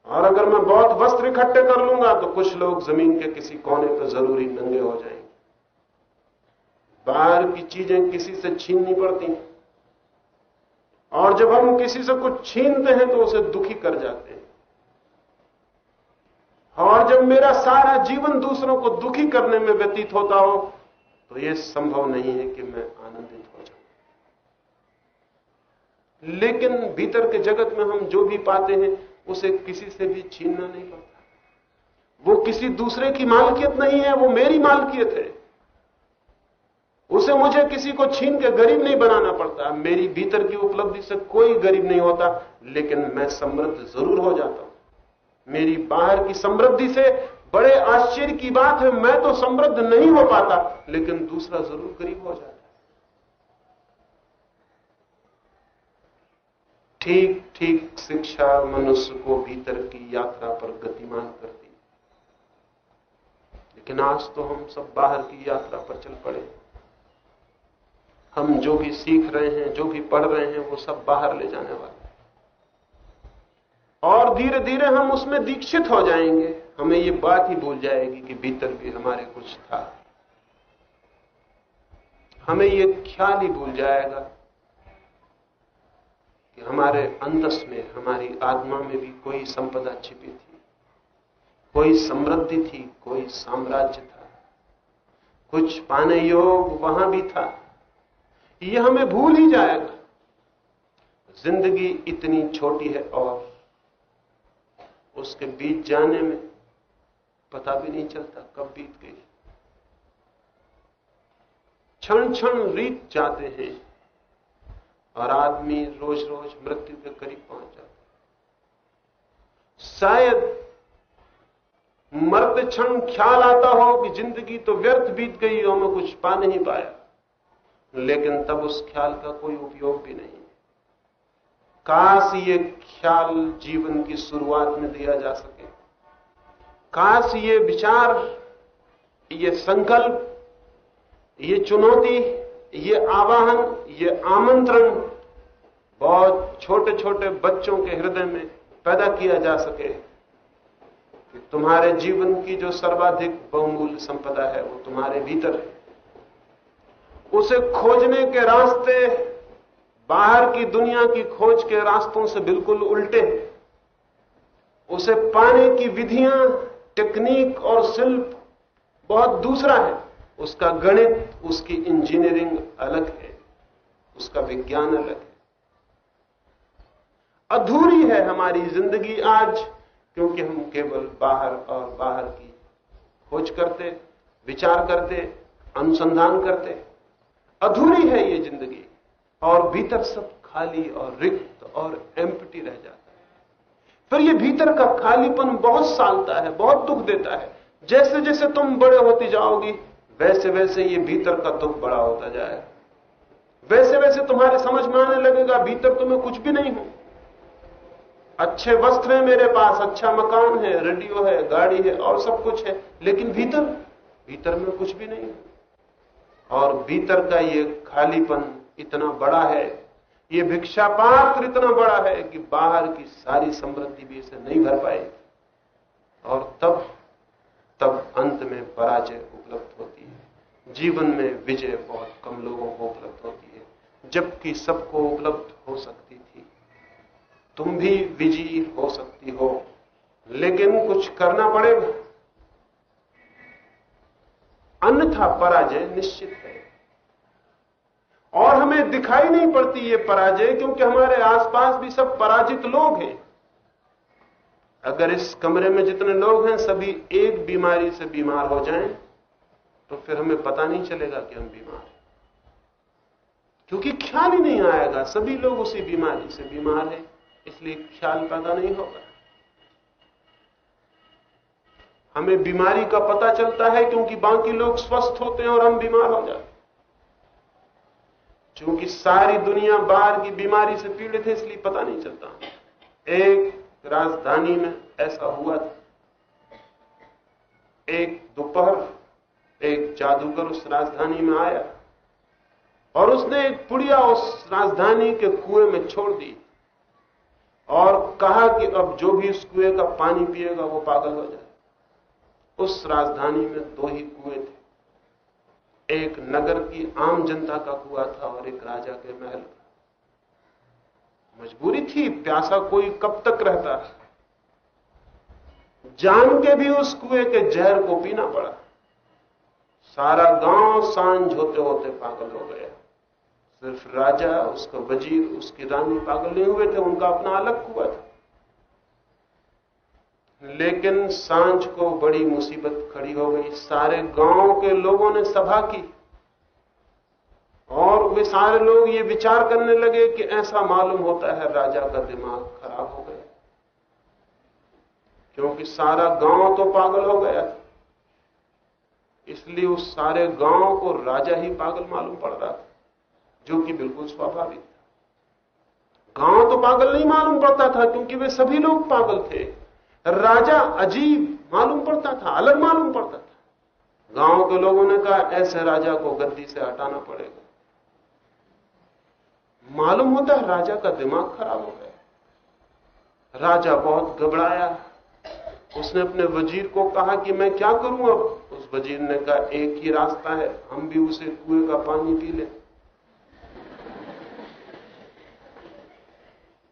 और अगर मैं बहुत वस्त्र इकट्ठे कर लूँगा तो कुछ लोग ज़मीन के किसी कोने पर ज़रूरी नंगे हो जाएँगे। बाहर की चीज़ें किसी से छीननी पड़ती और जब हम किसी से कुछ छीनते हैं तो उसे दुखी कर जाते हैं। और जब मेरा सारा जीवन दूसरों को दुखी करने में व्यतीत होता हो तो यह संभव नहीं है कि मैं आनंदित हो जाऊँ। लेकिन भीतर के जगत में हम जो भी पाते हैं, उसे किसी से भी छीनना नहीं पड़ता। वो किसी दूसरे की मालकियत नहीं है, वो मेरी मालकियत है। उसे मुझे किसी को छीन के गरीब नहीं बनाना पड़ता। मेरी भीतर की उपलब्धि से कोई गरीब नहीं होता, लेकिन मैं समृद्ध ज़रूर हो जाता हूँ। मेरी बाहर की समृद्धि से बड़े आश्चर्य की बात है, मैं तो समृद्ध नहीं हो पाता, लेकिन दूसरा ज़रूर गरीब हो जाता। ठीक ठीक, शिक्षा मनुष्य को भीतर की यात्रा पर गतिमान करती लेकिन आज तो हम सब बाहर की यात्रा पर चल पड़े हम जो भी सीख रहे हैं, जो भी पढ़ रहे हैं, वो सब बाहर ले जाने वाले और धीरे धीरे हम उसमें दीक्षित हो जाएँगे। हमें ये बात ही भूल जाएगी कि भीतर भी हमारे कुछ था। हमें ये ख्याल ही भूल जाएगा कि हमारे अंतस में, हमारी आत्मा में भी कोई संपदा छिपी थी, कोई समृद्धि थी, कोई साम्राज्य था। कुछ पाने योग वहाँ भी था। ये हमें भूल ही जाएगा ज़िंदगी इतनी छोटी है और उसके बीत जाने में पता भी नहीं चलता कब बीत गई। क्षण क्षण रीत जाते हैं और आदमी रोज रोज मृत्यु के करीब पहुँच जाता है। शायद मर्द क्षण ख्याल आता हो कि ज़िंदगी तो व्यर्थ बीत गई और मैं कुछ पा नहीं पाया। लेकिन तब उस ख्याल का कोई उपयोग भी नहीं काश ये ख्याल जीवन की शुरुआत में दिया जा सके। काश ये विचार, ये संकल्प, ये चुनौती, ये आवाहन, ये आमंत्रण बहुत छोटे छोटे बच्चों के हृदय में पैदा किया जा सके कि तुम्हारे जीवन की जो सर्वाधिक बहुमूल्य संपदा है वो तुम्हारे भीतर है। उसे खोजने के रास्ते बाहर की दुनिया की खोज के रास्तों से बिल्कुल उल्टे हैं। उसे पाने की विधियाँ, टेक्निक और शिल्प बहुत दूसरा है। उसका गणित, उसकी इंजीनियरिंग अलग है। उसका विज्ञान अलग है। अधूरी है हमारी ज़िंदगी आज, क्योंकि हम केवल बाहर और बाहर की खोज करते, विचार करते, अनुसंधान करते। अधूरी है ये ज़िंदगी। और भीतर सब खाली और रिक्त और एम्पटी रह जाता है। फिर ये भीतर का खालीपन बहुत सालता है, बहुत दुख देता है। जैसे जैसे तुम बड़े होती जाओगी, वैसे वैसे ये भीतर का दुख बड़ा होता जाए वैसे वैसे तुम्हारे समझ में आने लगेगा, भीतर तुम्हें कुछ भी नहीं हो। अच्छे वस्त्र है मेरे पास अच्छा मकान है, रेडियो है, गाड़ी है और सब कुछ है, लेकिन भीतर भीतर में कुछ भी नहीं और भीतर का ये खालीपन इतना बड़ा है, ये भिक्षा पात्र इतना बड़ा है कि बाहर की सारी समृद्धि भी इसे नहीं भर पाएगी और तब तब अंत में पराजय उपलब्ध होती है। जीवन में विजय बहुत कम लोगों को उपलब्ध होती है, जबकि सबको उपलब्ध हो सकती थी। तुम भी विजयी हो सकती हो, लेकिन कुछ करना पड़ेगा। अन्यथा पराजय निश्चित है। और हमें दिखाई नहीं पड़ती ये पराजय, क्योंकि हमारे आसपास भी सब पराजित लोग हैं। अगर इस कमरे में जितने लोग हैं, सभी एक बीमारी से बीमार हो जाएँ तो फिर हमें पता नहीं चलेगा कि हम बीमार हैं। क्योंकि ख्याल ही नहीं आएगा, सभी लोग उसी बीमारी से बीमार हैं, इसलिए ख्याल पैदा नहीं होगा। हमें बीमारी का पता चलता है क्योंकि बाकी लोग स्वस्थ होते हैं और हम बीमार हो जाते क्योंकि सारी दुनिया बाहर की बीमारी से पीड़ित है, इसलिए पता नहीं चलता। एक राजधानी में ऐसा हुआ था। एक दोपहर एक जादूगर उस राजधानी में आया और उसने एक पुड़िया उस राजधानी के कुएँ में छोड़ दी और कहा कि अब जो भी उस कुएँ का पानी पिएगा, वो पागल हो जाए उस राजधानी में दो ही कुएँ थे। एक नगर की आम जनता का कुआ था और एक राजा के महल का। मजबूरी थी, प्यासा कोई कब तक रहता? जान के भी उस कुएँ के जहर को पीना पड़ा। सारा गाँव साँझ होते होते पागल हो गया। सिर्फ़ राजा, उसका वज़ीर, उसकी रानी पागल नहीं हुए थे, उनका अपना अलग कुआ था। लेकिन साँझ को बड़ी मुसीबत खड़ी हो गई। सारे गाँव के लोगों ने सभा की और वे सारे लोग ये विचार करने लगे कि ऐसा मालूम होता है राजा का दिमाग खराब हो गया। क्योंकि सारा गाँव तो पागल हो गया। इसलिए उस सारे गाँव को राजा ही पागल मालूम पड़ रहा था, जो कि बिल्कुल स्वाभाविक था। गाँव तो पागल नहीं मालूम पड़ता था, क्योंकि वे सभी लोग पागल थे। राजा अजीब मालूम पड़ता था, अलग मालूम पड़ता था। गाँव के लोगों ने कहा, ऐसे राजा को गद्दी से हटाना पड़ेगा। मालूम होता है राजा का दिमाग खराब हो गया। राजा बहुत घबराया। उसने अपने वज़ीर को कहा कि मैं क्या करूँ अब? उस वज़ीर ने कहा, एक ही रास्ता है, हम भी उसे कुएँ का पानी पी लें।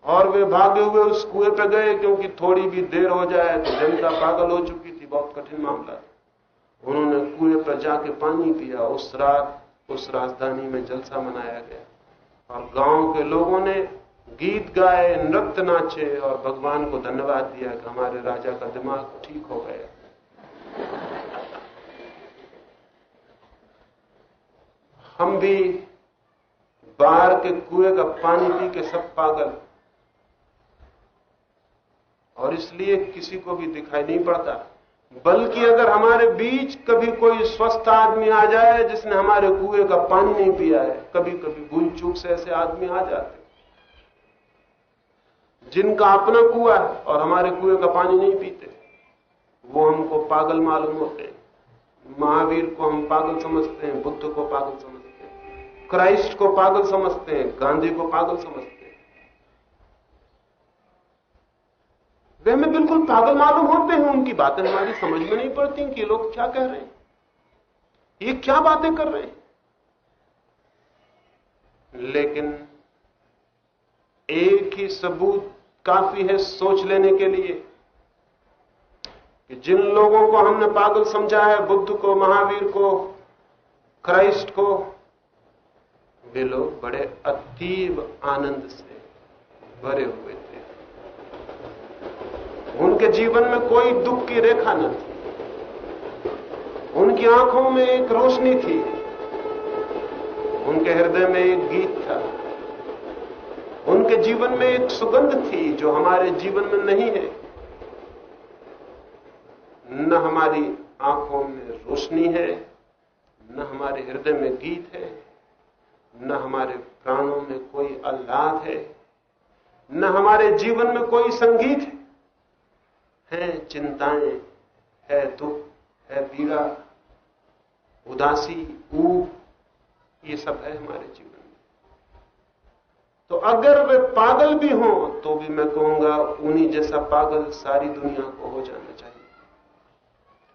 और वे भागे हुए उस कुएँ पे गए, क्योंकि थोड़ी भी देर हो जाए तो जनता पागल हो चुकी थी। बहुत कठिन मामला उन्होंने कुएँ पर जाके पानी पिया। उस रात, उस राजधानी में जलसा मनाया गया। और गाँव के लोगों ने गीत गाए, नृत्य नाचे और भगवान को धन्यवाद दिया कि हमारे राजा का दिमाग ठीक हो गया। हम भी बाहर के कुएँ का पानी पी के सब पागल। और इसलिए किसी को भी दिखाई नहीं पड़ता। बल्कि अगर हमारे बीच कभी कोई स्वस्थ आदमी आ जाए, जिसने हमारे कुएँ का पानी नहीं पिया है कभी कभी भूल चूक से ऐसे आदमी आ जाते जिनका अपना कुआ है और हमारे कुएँ का पानी नहीं पीते, वो हमको पागल मालूम होते हैं। महावीर को हम पागल समझते हैं, बुद्ध को पागल समझते हैं, क्राइस्ट को पागल समझते हैं, गांधी को पागल समझते हैं। वे हमें बिल्कुल पागल मालूम होते हैं उनकी बातें, हमारी समझ में नहीं पड़ती कि ये लोग क्या कह रहे हैं। ये क्या बातें कर रहे हैं? लेकिन एक ही सबूत काफ़ी है सोच लेने के लिए कि जिन लोगों को हमने पागल समझा है, बुद्ध को, महावीर को, क्राइस्ट को, वे लोग बड़े अतीब आनंद से भरे हुए उनके जीवन में कोई दुख की रेखा न थी। उनकी आँखों में एक रोशनी थी। उनके हृदय में एक गीत था। उनके जीवन में एक सुगंध थी जो हमारे जीवन में नहीं है। न हमारी आँखों में रोशनी है, न हमारे हृदय में गीत है, न हमारे प्राणों में कोई आह्लाद है, न हमारे जीवन में कोई संगीत है। है चिंताएँ, है दुख, है पीड़ा, उदासी ऊप ये सब है हमारे जीवन में। तो अगर वे पागल भी हों तो भी मैं कहूँगा उन्हीं जैसा पागल सारी दुनिया को हो जाना चाहिए।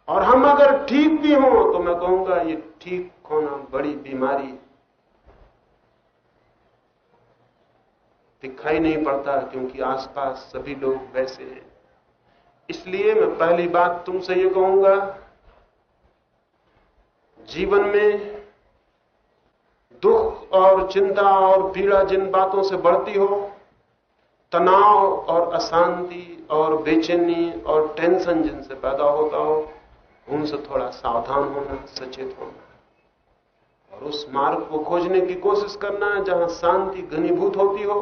और हम अगर ठीक भी हों तो मैं कहूँगा ये ठीक होना बड़ी बीमारी दिखाई नहीं पड़ता, क्योंकि आसपास सभी लोग वैसे हैं। इसलिए मैं पहली बात तुमसे ये कहूँगा, जीवन में दुख और चिंता और पीड़ा जिन बातों से बढ़ती हो, तनाव और अशांति और बेचैनी और टेंशन जिनसे पैदा होता हो, उनसे थोड़ा सावधान होना, सचेत होना। और उस मार्ग को खोजने की कोशिश करना जहाँ शांति घनीभूत होती हो,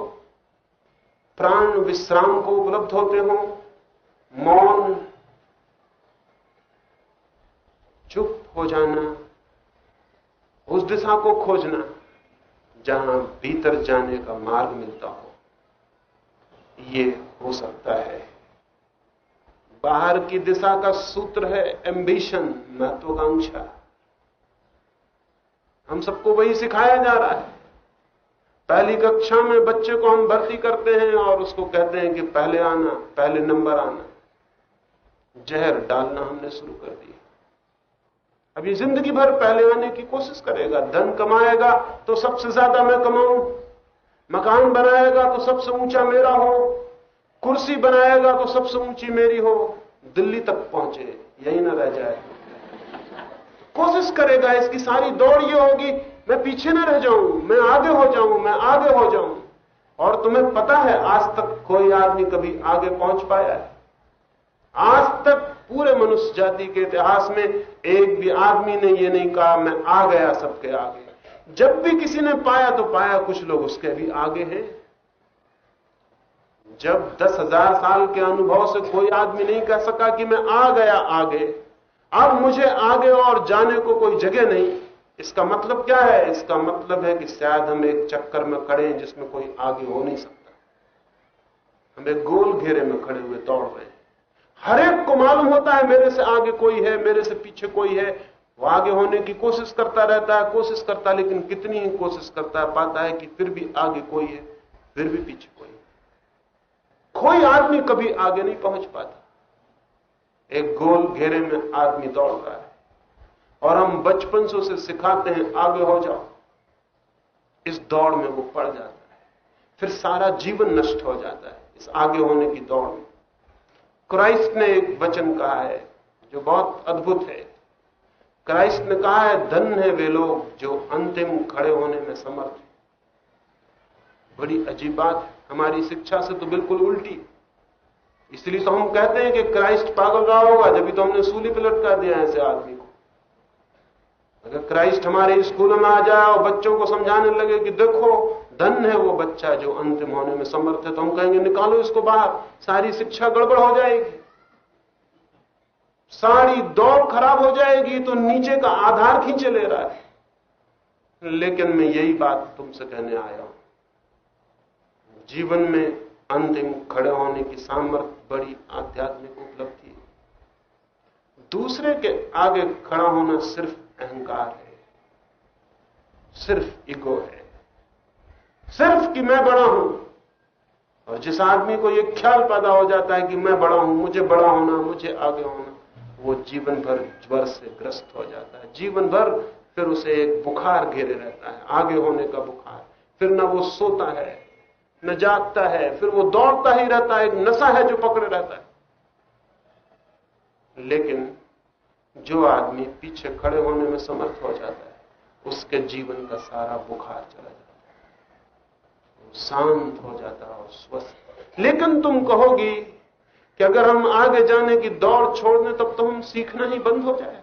प्राण विश्राम को उपलब्ध होते हो मौन, चुप हो जाना, उस दिशा को खोजना, जहाँ भीतर जाने का मार्ग मिलता हो। ये हो सकता है। बाहर की दिशा का सूत्र है एम्बिशन महत्वाकांक्षा। हम सबको वही सिखाया जा रहा है। पहली कक्षा में बच्चे को हम भर्ती करते हैं और उसको कहते हैं कि पहले आना, पहले नंबर आना। जहर डालना हमने शुरू कर दिया। अभी ज़िंदगी भर पहले आने की कोशिश करेगा, धन कमाएगा तो सबसे ज़्यादा मैं कमाऊं। मकान बनाएगा तो सबसे ऊँचा मेरा हो। कुर्सी बनाएगा तो सबसे ऊँची मेरी हो। दिल्ली तक पहुँचे, यही ना रह जाए। कोशिश करेगा इसकी सारी दौड़ ये होगी, मैं पीछे ना रह जाऊँ, मैं आगे हो जाऊँ, मैं आगे हो जाऊँ। और तुम्हें पता है, आज तक कोई आदमी कभी आगे पहुँच पाया है? आज तक पूरे मनुष्य जाति के इतिहास में एक भी आदमी ने यह नहीं कहा, मैं आ गया सबके आगे। जब भी किसी ने पाया तो पाया। कुछ लोग उसके भी आगे हैं। जब दस हज़ार साल के अनुभव से कोई आदमी नहीं कह सका कि मैं आ गया आगे, अब मुझे आगे और जाने को कोई जगह नहीं। इसका मतलब क्या है? इसका मतलब है कि शायद हम एक चक्कर में खड़े हैं जिसमें कोई आगे हो नहीं सकता। हम एक गोल घेरे में खड़े हुए दौड़ रहे हैं। हर एक को मालूम होता है, मेरे से आगे कोई है, मेरे से पीछे कोई है। वो आगे होने की कोशिश करता रहता है, कोशिश करता है, लेकिन कितनी ही कोशिश करता है, पाता है कि फिर भी आगे कोई है, फिर भी पीछे कोई है। कोई आदमी कभी आगे नहीं पहुँच पाता। एक गोल घेरे में आदमी दौड़ रहा है। और हम बचपन से उसे सिखाते हैं, आगे हो जाओ। इस दौड़ में वो पड़ जाता है। फिर सारा जीवन नष्ट हो जाता है, इस आगे होने की दौड़ में। क्राइस्ट ने एक वचन कहा है, जो बहुत अद्भुत है। क्राइस्ट ने कहा है, धन है वे लोग जो अंतिम खड़े होने में समर्थ है। बड़ी अजीब बात है। हमारी शिक्षा से तो बिल्कुल उल्टी। इसलिए तो हम कहते हैं कि क्राइस्ट पागल रहा होगा, जब भी तो हमने सूली पे लटका दिया ऐसे आदमी अगर क्राइस्ट हमारे स्कूलों में आ जाए और बच्चों को समझाने लगे कि देखो, धन है वो बच्चा जो अंतिम होने में समर्थ है तो हम कहेंगे, निकालो इसको बाहर, सारी शिक्षा गड़बड़ हो जाएगी। सारी दौड़ खराब हो जाएगी तो नीचे का आधार खींचे ले रहा है। लेकिन मैं यही बात तुमसे कहने आया हूँ। जीवन में अंतिम खड़े होने की सामर्थ्य बड़ी आध्यात्मिक उपलब्धि दूसरे के आगे खड़ा होना सिर्फ़ अहंकार है। सिर्फ़ ईगो है। सिर्फ़ कि मैं बड़ा हूँ। और जिस आदमी को यह ख्याल पैदा हो जाता है कि मैं बड़ा हूँ, मुझे बड़ा होना, मुझे आगे होना, वो जीवन भर ज्वर से ग्रस्त हो जाता है। जीवन भर फिर उसे एक बुखार घेरे रहता है। आगे होने का बुखार। फिर ना वो सोता है, न जागता है, फिर वो दौड़ता ही रहता है, एक नशा है जो पकड़े रहता है। लेकिन जो आदमी पीछे खड़े होने में समर्थ हो जाता है, उसके जीवन का सारा बुखार चला जाता है। शांत हो जाता है और स्वस्थ। लेकिन तुम कहोगी कि अगर हम आगे जाने की दौड़ छोड़ दें तब तो हम सीखना ही बंद हो जाए।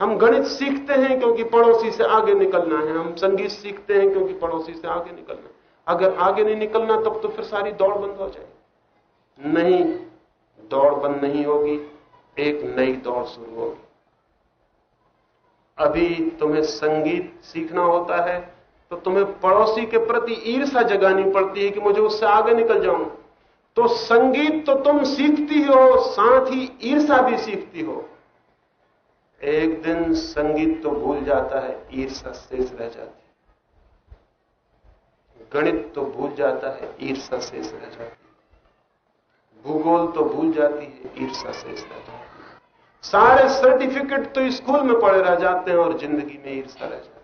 हम गणित सीखते हैं क्योंकि पड़ोसी से आगे निकलना है। हम संगीत सीखते हैं क्योंकि पड़ोसी से आगे निकलना है। अगर आगे नहीं निकलना, तब तो फिर सारी दौड़ बंद हो जाएगी। नहीं, दौड़ बंद नहीं होगी। एक नई दौड़ शुरू होगी। अभी तुम्हें संगीत सीखना होता है तो तुम्हें पड़ोसी के प्रति ईर्षा जगानी पड़ती है कि मुझे उससे आगे निकल जाऊँ। तो संगीत तो तुम सीखती हो, साथ ही ईर्षा भी सीखती हो। एक दिन संगीत तो भूल जाता है ईर्षा शेष रह जाती गणित तो भूल जाता है ईर्षा शेष रह जाती भूगोल तो भूल जाती है ईर्षा से है सारे सर्टिफिकेट तो स्कूल में पड़े रह जाते हैं और ज़िंदगी में ईर्षा रह जाती है।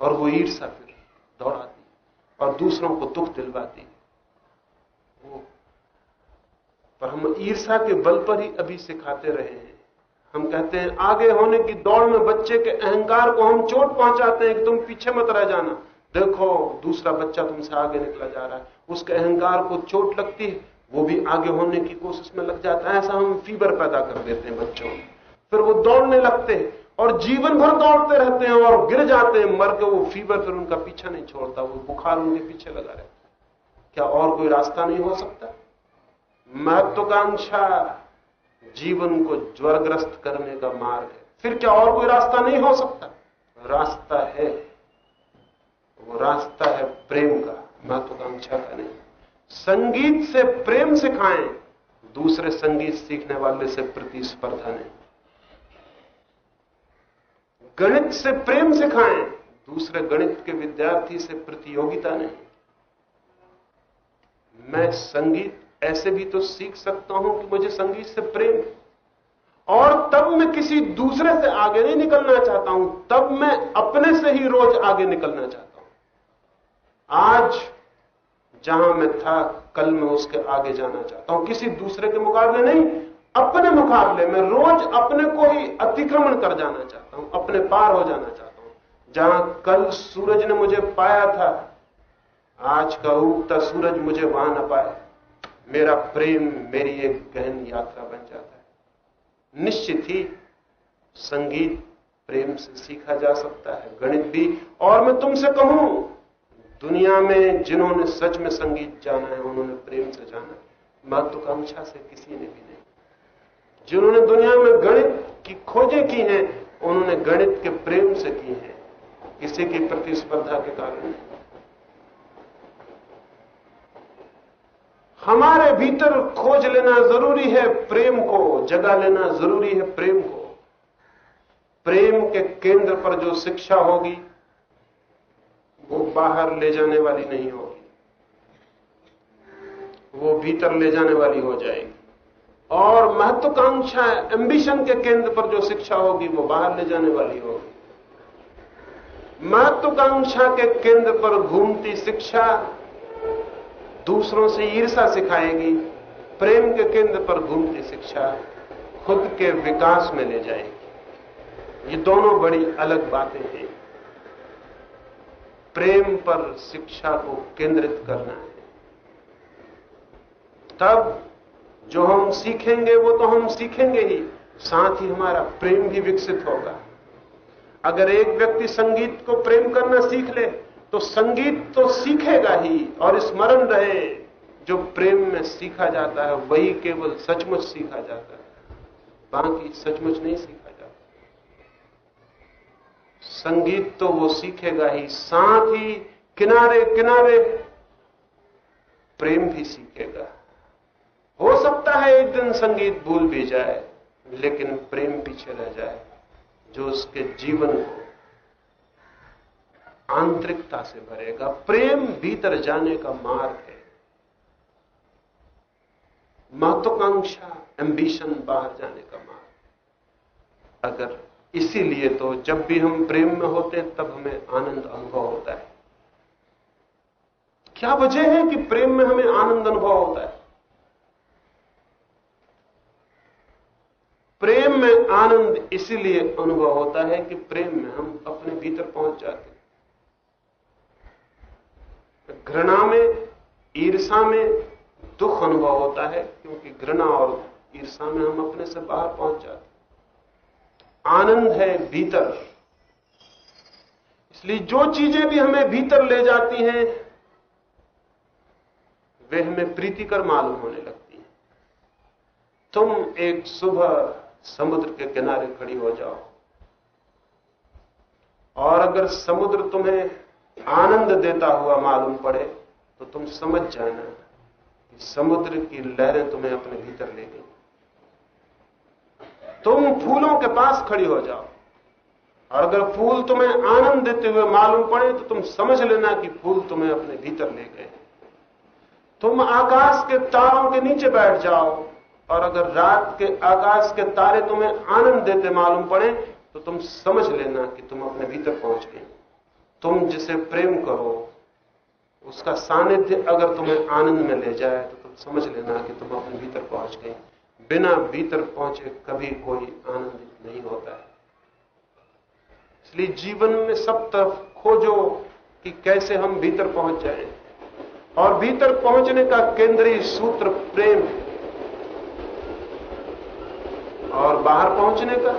और वो ईर्षा फिर दौड़ाती और दूसरों को दुख दिलवाती है। वो पर हम ईर्षा के बल पर ही अभी सिखाते रहे हैं। हम कहते हैं, आगे होने की दौड़ में बच्चे के अहंकार को हम चोट पहुंचाते हैं कि तुम पीछे मत रह जाना। देखो, दूसरा बच्चा तुमसे आगे निकला जा रहा है। उसके अहंकार को चोट लगती है। वो भी आगे होने की कोशिश में लग जाता है, ऐसा हम फीवर पैदा कर देते हैं बच्चों में। फिर वो दौड़ने लगते हैं और जीवन भर दौड़ते रहते हैं और गिर जाते हैं, मर के वो फीवर फिर उनका पीछा नहीं छोड़ता, वो बुखार उनके पीछे लगा रहता क्या और कोई रास्ता नहीं हो सकता? महत्वाकांक्षा जीवन को ज्वरग्रस्त करने का मार्ग है। फिर क्या और कोई रास्ता नहीं हो सकता? रास्ता है। वो रास्ता है प्रेम का, महत्वाकांक्षा का नहीं। संगीत से प्रेम सिखाएँ, दूसरे संगीत सीखने वाले से प्रतिस्पर्धा नहीं। गणित से प्रेम सिखाएँ, दूसरे गणित के विद्यार्थी से प्रतियोगिता नहीं। मैं संगीत ऐसे भी तो सीख सकता हूँ कि मुझे संगीत से प्रेम और तब मैं किसी दूसरे से आगे नहीं निकलना चाहता हूँ, तब मैं अपने से ही रोज आगे निकलना चाहता हूँ। आज जहाँ मैं था, कल मैं उसके आगे जाना चाहता हूँ। किसी दूसरे के मुकाबले नहीं, अपने मुकाबले में रोज अपने को ही अतिक्रमण कर जाना चाहता हूँ, अपने पार हो जाना चाहता हूँ। जहाँ कल सूरज ने मुझे पाया था, आज का उगता सूरज मुझे वहाँ न पाए। मेरा प्रेम मेरी एक गहन यात्रा बन जाता है। निश्चित ही संगीत प्रेम से सीखा जा सकता है, गणित भी। और मैं तुमसे कहूँ दुनिया में जिन्होंने सच में संगीत जाना है, उन्होंने प्रेम से जाना है। महत्वाकांक्षा से किसी ने भी नहीं। जिन्होंने दुनिया में गणित की खोजें की हैं, उन्होंने गणित के प्रेम से की हैं। किसी की प्रतिस्पर्धा के कारण। हमारे भीतर खोज लेना ज़रूरी है प्रेम को, जगा लेना ज़रूरी है प्रेम को। प्रेम के केंद्र पर जो शिक्षा होगी वो बाहर ले जाने वाली नहीं होगी। वो भीतर ले जाने वाली हो जाएगी। और महत्वाकांक्षा एम्बिशन के केंद्र पर जो शिक्षा होगी, वो बाहर ले जाने वाली होगी। महत्वाकांक्षा के केंद्र पर घूमती शिक्षा दूसरों से ईर्षा सिखाएगी। प्रेम के केंद्र पर घूमती शिक्षा खुद के विकास में ले जाएगी। ये दोनों बड़ी अलग बातें हैं। प्रेम पर शिक्षा को केंद्रित करना है। तब जो हम सीखेंगे, वो तो हम सीखेंगे ही। साथ ही हमारा प्रेम भी विकसित होगा। अगर एक व्यक्ति संगीत को प्रेम करना सीख ले तो संगीत तो सीखेगा ही और स्मरण रहे, जो प्रेम में सीखा जाता है, वही केवल सचमुच सीखा जाता है। बाकी सचमुच नहीं सीखा संगीत तो वो सीखेगा ही, साथ ही किनारे किनारे प्रेम भी सीखेगा। हो सकता है एक दिन संगीत भूल भी जाए, लेकिन प्रेम पीछे रह जाए, जो उसके जीवन को आंतरिकता से भरेगा। प्रेम भीतर जाने का मार्ग है। महत्वाकांक्षा एम्बिशन बाहर जाने का मार्ग। अगर इसीलिए तो जब भी हम प्रेम में होते हैं, तब हमें आनंद अनुभव होता है। क्या वजह है कि प्रेम में हमें आनंद अनुभव होता है? प्रेम में आनंद इसीलिए अनुभव होता है कि प्रेम में हम अपने भीतर पहुँच जाते हैं। घृणा में, ईर्षा में दुख अनुभव होता है, क्योंकि घृणा और ईर्षा में हम अपने से बाहर पहुँच जाते हैं। आनंद है भीतर। इसलिए जो चीज़ें भी हमें भीतर ले जाती हैं, वे हमें प्रीतिकर मालूम होने लगती हैं। तुम एक सुबह समुद्र के किनारे खड़ी हो जाओ। और अगर समुद्र तुम्हें आनंद देता हुआ मालूम पड़े तो तुम समझ जाना कि समुद्र की लहरें तुम्हें अपने भीतर ले गई। तुम फूलों के पास खड़ी हो जाओ। और अगर फूल तुम्हें आनंद देते हुए मालूम पड़े तो तुम समझ लेना कि फूल तुम्हें अपने भीतर ले गए। तुम आकाश के तारों के नीचे बैठ जाओ, और अगर रात के आकाश के तारे तुम्हें आनंद देते मालूम पड़े तो तुम समझ लेना कि तुम अपने भीतर पहुँच गए। तुम जिसे प्रेम करो उसका सानिध्य अगर तुम्हें आनंद में ले जाए तो तुम समझ लेना कि तुम अपने भीतर पहुँच गए। बिना भीतर पहुँचे कभी कोई आनंदित नहीं होता। है इसलिए जीवन में सब तरफ़ खोजो कि कैसे हम भीतर पहुँच जाएँ। और भीतर पहुँचने का केंद्रीय सूत्र प्रेम और बाहर पहुँचने का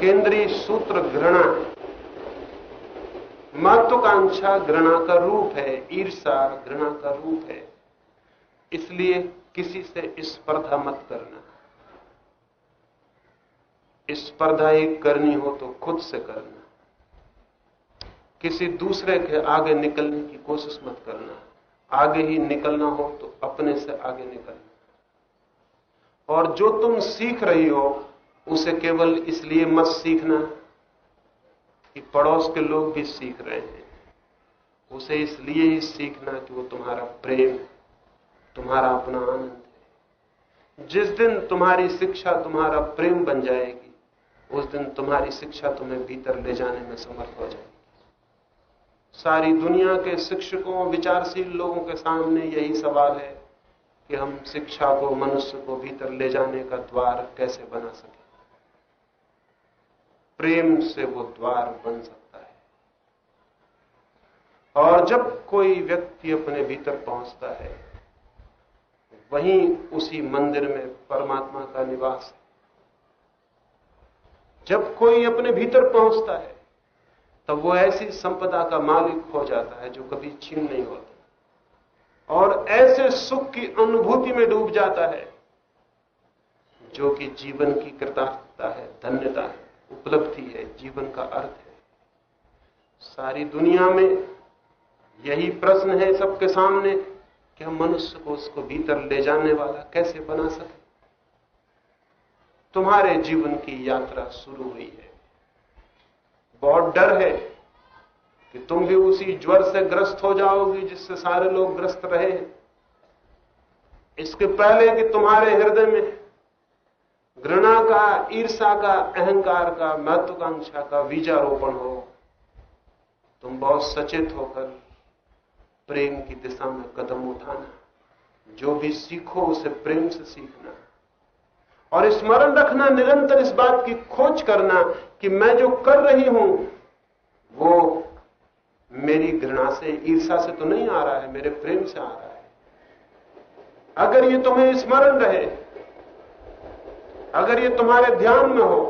केंद्रीय सूत्र घृणा महत्वाकांक्षा घृणा का रूप है, ईर्षा घृणा का रूप है। इसलिए किसी से स्पर्धा मत करना। स्पर्धा एक करनी हो तो खुद से करना। किसी दूसरे के आगे निकलने की कोशिश मत करना। आगे ही निकलना हो तो अपने से आगे निकलना। और जो तुम सीख रही हो, उसे केवल इसलिए मत सीखना कि पड़ोस के लोग भी सीख रहे हैं। उसे इसलिए ही सीखना कि वो तुम्हारा प्रेम तुम्हारा अपना आनंद है। जिस दिन तुम्हारी शिक्षा, तुम्हारा प्रेम बन जाएगी, उस दिन तुम्हारी शिक्षा तुम्हें भीतर ले जाने में समर्थ हो जाएगी। सारी दुनिया के शिक्षकों, विचारशील लोगों के सामने यही सवाल है कि हम शिक्षा को, मनुष्य को भीतर ले जाने का द्वार कैसे बना सके? प्रेम से वो द्वार बन सकता है। और जब कोई व्यक्ति अपने भीतर पहुँचता है वहीं उसी मंदिर में परमात्मा का निवास है। जब कोई अपने भीतर पहुँचता है, तब वो ऐसी संपदा का मालिक हो जाता है जो कभी छीन नहीं होता। और ऐसे सुख की अनुभूति में डूब जाता है, जो कि जीवन की कृतार्थता है, धन्यता है, उपलब्धि है, जीवन का अर्थ है। सारी दुनिया में यही प्रश्न है सबके सामने कि हम मनुष्य को उसको भीतर ले जाने वाला कैसे बना सके? तुम्हारे जीवन की यात्रा शुरू हुई है। बहुत डर है कि तुम भी उसी ज्वर से ग्रस्त हो जाओगी जिससे सारे लोग ग्रस्त रहे हैं। इसके पहले कि तुम्हारे हृदय में घृणा का ईर्षा का, अहंकार का, महत्वाकांक्षा का बीजारोपण हो, तुम बहुत सचेत होकर प्रेम की दिशा में कदम उठाना। जो भी सीखो, उसे प्रेम से सीखना। और स्मरण रखना, निरंतर इस बात की खोज करना कि मैं जो कर रही हूँ, वो मेरी घृणा से ईर्षा से तो नहीं आ रहा है, मेरे प्रेम से आ रहा है। अगर ये तुम्हें स्मरण रहे, अगर ये तुम्हारे ध्यान में हो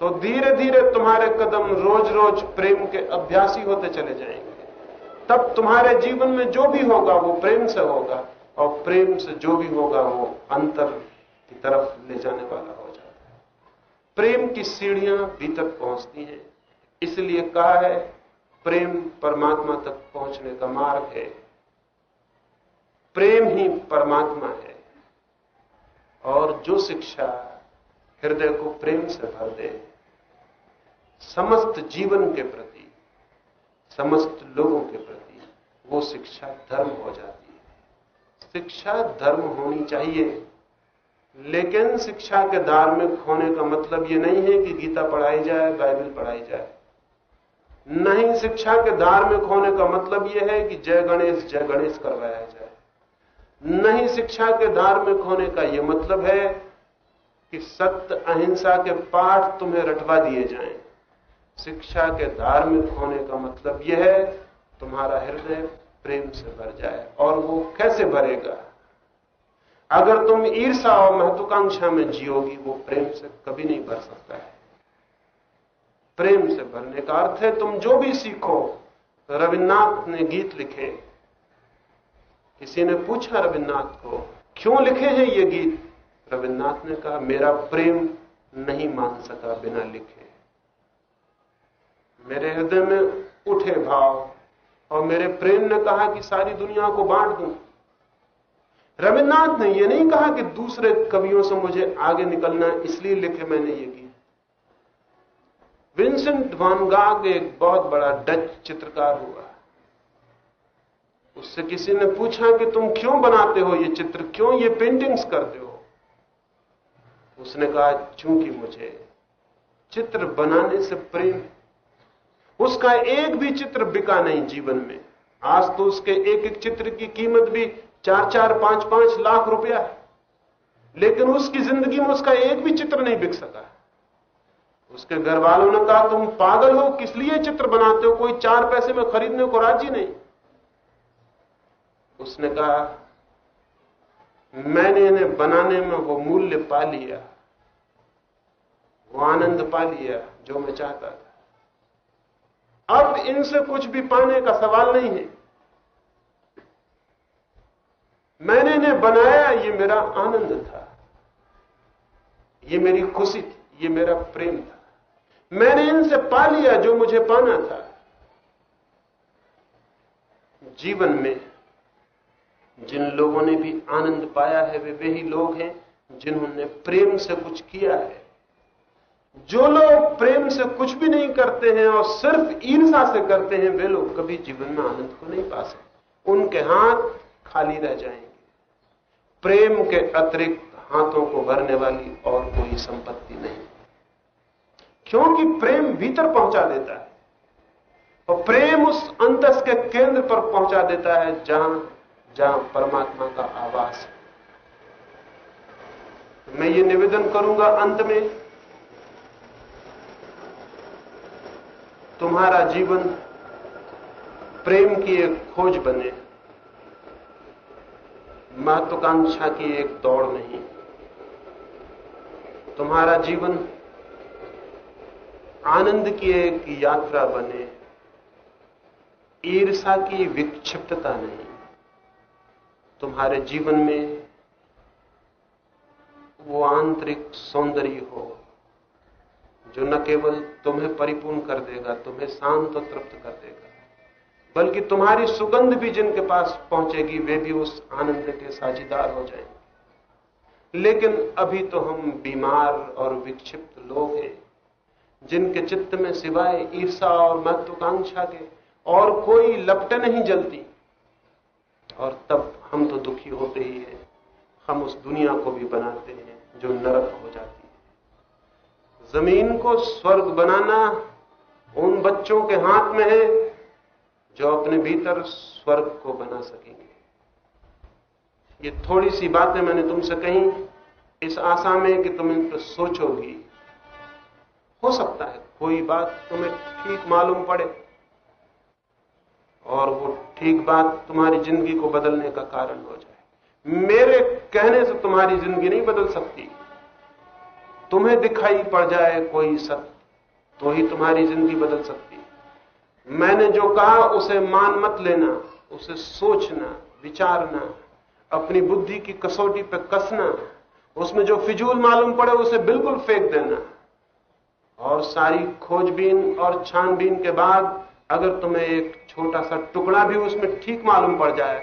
तो धीरे धीरे तुम्हारे कदम रोज रोज प्रेम के अभ्यासी होते चले जाएँगे। तब तुम्हारे जीवन में जो भी होगा, वो प्रेम से होगा, और प्रेम से जो भी होगा, वो अंतर की तरफ़ ले जाने वाला हो जाता है। प्रेम की सीढ़ियाँ भीतर पहुँचती हैं। इसलिए कहा है, प्रेम परमात्मा तक पहुँचने का मार्ग है। प्रेम ही परमात्मा है। और जो शिक्षा हृदय को प्रेम से भर दे, समस्त जीवन के प्रति समस्त लोगों के प्रति वो शिक्षा धर्म हो जाती है। शिक्षा धर्म होनी चाहिए। लेकिन शिक्षा के दार में खोने का मतलब यह नहीं है कि गीता पढ़ाई जाए, बाइबल पढ़ाई जाए। नहीं, शिक्षा के दार में खोने का मतलब यह है कि जय गणेश जय गणेश करवाया जाए। नहीं, शिक्षा के दार में खोने का यह मतलब है कि सत्य अहिंसा के पाठ तुम्हें रटवा दिए जाएँ। शिक्षा के धार्मिक होने का मतलब यह है, तुम्हारा हृदय प्रेम से भर जाए और वो कैसे भरेगा? अगर तुम ईर्षा और महत्वाकांक्षा में जियोगी, वो प्रेम से कभी नहीं भर सकता है। प्रेम से भरने का अर्थ है, तुम जो भी सीखो, रविन्द्रनाथ ने गीत लिखे। किसी ने पूछा रविन्द्रनाथ को, क्यों लिखे हैं ये गीत? रविन्द्रनाथ ने कहा, मेरा प्रेम नहीं मान सका बिना लिखे। मेरे हृदय में उठे भाव और मेरे प्रेम ने कहा कि सारी दुनिया को बांट दूँ। रविन्द्रनाथ ने यह नहीं कहा कि दूसरे कवियों से मुझे आगे निकलना इसलिए लिखे मैंने ये गीत। विंसेंट वान गाग एक बहुत बड़ा डच चित्रकार हुआ। उससे किसी ने पूछा कि तुम क्यों बनाते हो ये चित्र, क्यों ये पेंटिंग्स करते हो? उसने कहा, चूँकि मुझे चित्र बनाने से प्रेम उसका एक भी चित्र बिका नहीं जीवन में। आज तो उसके एक एक चित्र की कीमत भी चार चार, पाँच पाँच लाख रुपया है। लेकिन उसकी ज़िंदगी में उसका एक भी चित्र नहीं बिक सका उसके घर वालों ने कहा, तुम पागल हो, किस लिए चित्र बनाते हो? कोई चार पैसे में खरीदने को राज़ी नहीं। उसने कहा, मैंने इन्हें बनाने में वो मूल्य पा लिया, वो आनंद पा लिया, जो मैं चाहता था। अब इनसे कुछ भी पाने का सवाल नहीं है। मैंने इन्हें बनाया, ये मेरा आनंद था। ये मेरी खुशी थी, ये मेरा प्रेम था। मैंने इनसे पा लिया जो मुझे पाना था। जीवन में जिन लोगों ने भी आनंद पाया है, वे वही लोग हैं जिन्होंने प्रेम से कुछ किया है। जो लोग प्रेम से कुछ भी नहीं करते हैं और सिर्फ़ ईर्षा से करते हैं, वे लोग कभी जीवन में आनंद को नहीं पा सकते। उनके हाथ खाली रह जाएँगे। प्रेम के अतिरिक्त हाथों को भरने वाली और कोई संपत्ति नहीं। क्योंकि प्रेम भीतर पहुँचा देता है और प्रेम उस अंतस के केंद्र पर पहुँचा देता है जहाँ जहाँ परमात्मा का आवास है। मैं ये निवेदन करूँगा अंत में तुम्हारा जीवन प्रेम की एक खोज बने। महत्वाकांक्षा की एक दौड़ नहीं। तुम्हारा जीवन आनंद की एक यात्रा बने। ईर्षा की विक्षिप्तता नहीं। तुम्हारे जीवन में वो आंतरिक सौंदर्य हो। जो न केवल तुम्हें परिपूर्ण कर देगा, तुम्हें शांत और तृप्त कर देगा, बल्कि तुम्हारी सुगंध भी जिनके पास पहुंचेगी, वे भी उस आनंद के साझीदार हो जाएँगे। लेकिन अभी तो हम बीमार और विक्षिप्त लोग हैं, जिनके चित्त में सिवाय ईर्षा और महत्वाकांक्षा के और कोई लपटे नहीं जलती। और तब हम तो दुखी होते ही हैं, हम उस दुनिया को भी बनाते हैं, जो नरक हो जाती ज़मीन को स्वर्ग बनाना उन बच्चों के हाथ में है जो अपने भीतर स्वर्ग को बना सकेंगे। ये थोड़ी सी बातें मैंने तुमसे कही इस आशा में कि तुम इन पर सोचोगी। हो सकता है कोई बात तुम्हें ठीक मालूम पड़े और वो ठीक बात तुम्हारी ज़िंदगी को बदलने का कारण हो जाए। मेरे कहने से तुम्हारी ज़िंदगी नहीं बदल सकती। तुम्हें दिखाई पड़ जाए कोई सत्य तो ही तुम्हारी ज़िंदगी बदल सकती। मैंने जो कहा, उसे मान मत लेना, उसे सोचना, विचारना, अपनी बुद्धि की कसौटी पर कसना, उसमें जो फिजूल मालूम पड़े, उसे बिल्कुल फेंक देना। और सारी खोजबीन और छानबीन के बाद, अगर तुम्हें एक छोटा सा टुकड़ा भी उसमें ठीक मालूम पड़ जाए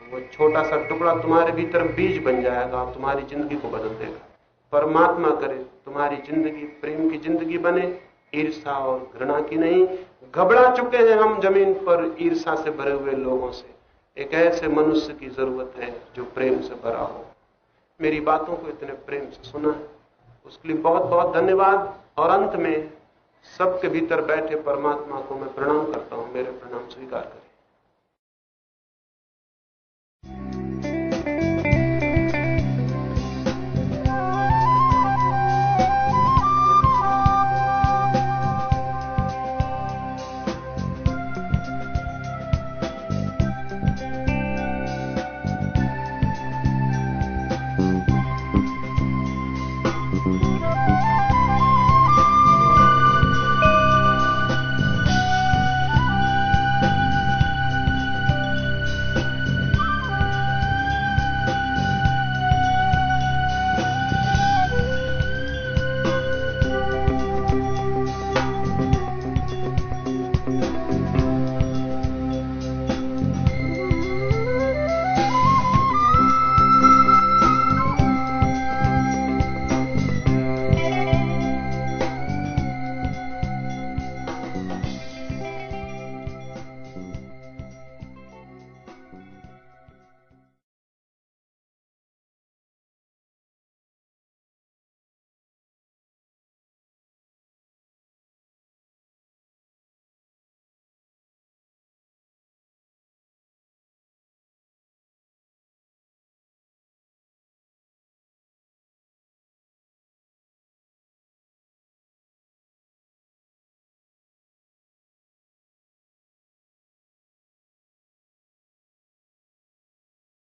तो वो छोटा सा टुकड़ा तुम्हारे भीतर बीज बन जाएगा और तुम्हारी ज़िंदगी को बदल देगा। परमात्मा करे, तुम्हारी ज़िंदगी प्रेम की ज़िंदगी बने ईर्षा और घृणा की नहीं। घबरा चुके हैं हम ज़मीन पर ईर्षा से भरे हुए लोगों से। एक ऐसे मनुष्य की ज़रूरत है जो प्रेम से भरा हो। मेरी बातों को इतने प्रेम से सुना। उसके लिए बहुत बहुत धन्यवाद। और अंत में सबके भीतर बैठे परमात्मा को मैं प्रणाम करता हूँ। मेरे प्रणाम स्वीकार करें